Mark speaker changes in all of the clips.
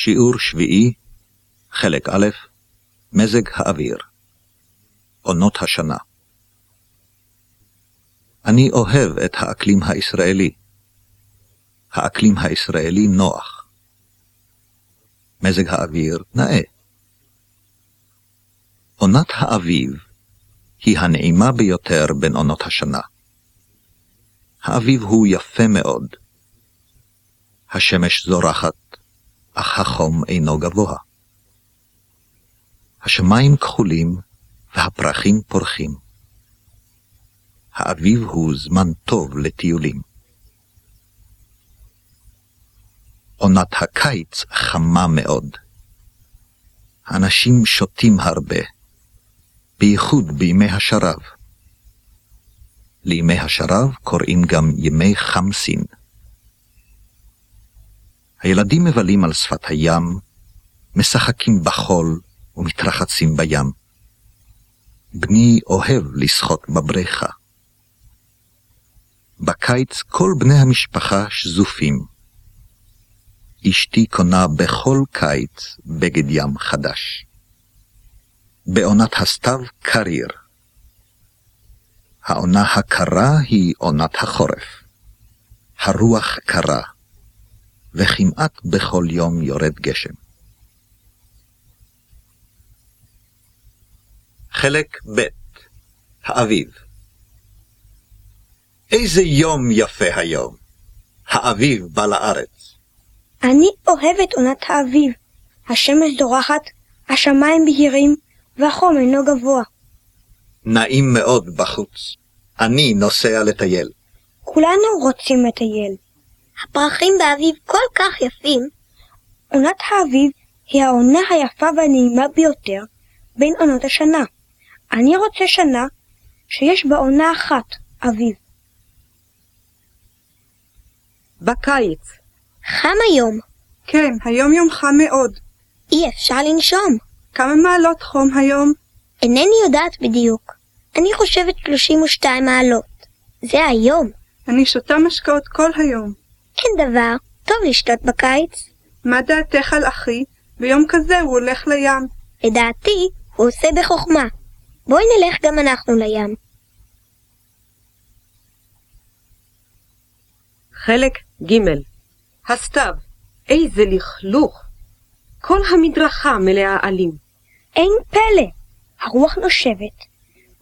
Speaker 1: שיעור שביעי, חלק א', מזג האוויר. עונות השנה. אני אוהב את האקלים הישראלי. האקלים הישראלי נוח. מזג האוויר נאה. עונת האביב היא הנעימה ביותר בין עונות השנה. האביב הוא יפה מאוד. השמש זורחת, אך החום אינו גבוה. השמיים כחולים והפרחים פורחים. האביב הוא זמן טוב לטיולים. עונת הקיץ חמה מאוד. אנשים שותים הרבה, בייחוד בימי השרב. לימי השרב קוראים גם ימי חמסין. הילדים מבלים על שפת הים, משחקים בחול ומתרחצים בים. בני אוהב לשחות בבריכה. בקיץ כל בני המשפחה שזופים. אשתי קונה בכל קיץ בגד ים חדש. בעונת הסתיו קריר. העונה הקרה היא עונת החורף. הרוח קרה, וכמעט בכל יום יורד גשם. חלק ב' האביב איזה יום יפה היום! האביב בא לארץ.
Speaker 2: אני אוהבת עונת האביב. השמש זורחת, השמיים בהירים, והחום אינו גבוה.
Speaker 1: נעים מאוד בחוץ. אני נוסע לטייל.
Speaker 2: כולנו רוצים לטייל.
Speaker 3: הפרחים באביב כל כך יפים.
Speaker 2: עונת האביב היא העונה היפה והנעימה ביותר בין עונות השנה. אני רוצה שנה שיש בה עונה אחת, אביב.
Speaker 4: בקיץ.
Speaker 3: חם היום.
Speaker 4: כן, היום יום חם מאוד.
Speaker 3: אי אפשר לנשום.
Speaker 4: כמה מעלות חום היום?
Speaker 3: אינני יודעת בדיוק. אני חושבת 32 מעלות. זה היום.
Speaker 4: אני שותה משקאות כל היום.
Speaker 3: אין דבר. טוב לשתות בקיץ.
Speaker 4: מה דעתך על אחי? ביום כזה הוא הולך לים.
Speaker 3: לדעתי, הוא עושה בחוכמה. בואי נלך גם אנחנו לים.
Speaker 5: חלק ג' הסתיו, איזה לכלוך! כל המדרכה מלאה עלים.
Speaker 2: אין פלא, הרוח נושבת,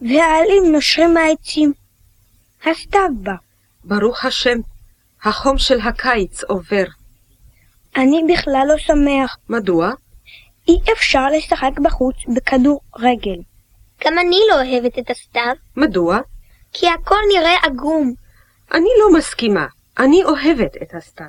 Speaker 2: והעלים נושרים מהעצים. הסתיו בא.
Speaker 5: ברוך השם, החום של הקיץ עובר.
Speaker 2: אני בכלל לא שמח.
Speaker 5: מדוע?
Speaker 2: אי אפשר לשחק בחוץ בכדור רגל.
Speaker 3: גם אני לא אוהבת את הסתיו,
Speaker 5: מדוע?
Speaker 3: כי הכל נראה עגום.
Speaker 5: אני לא מסכימה. אני אוהבת את הסתיו.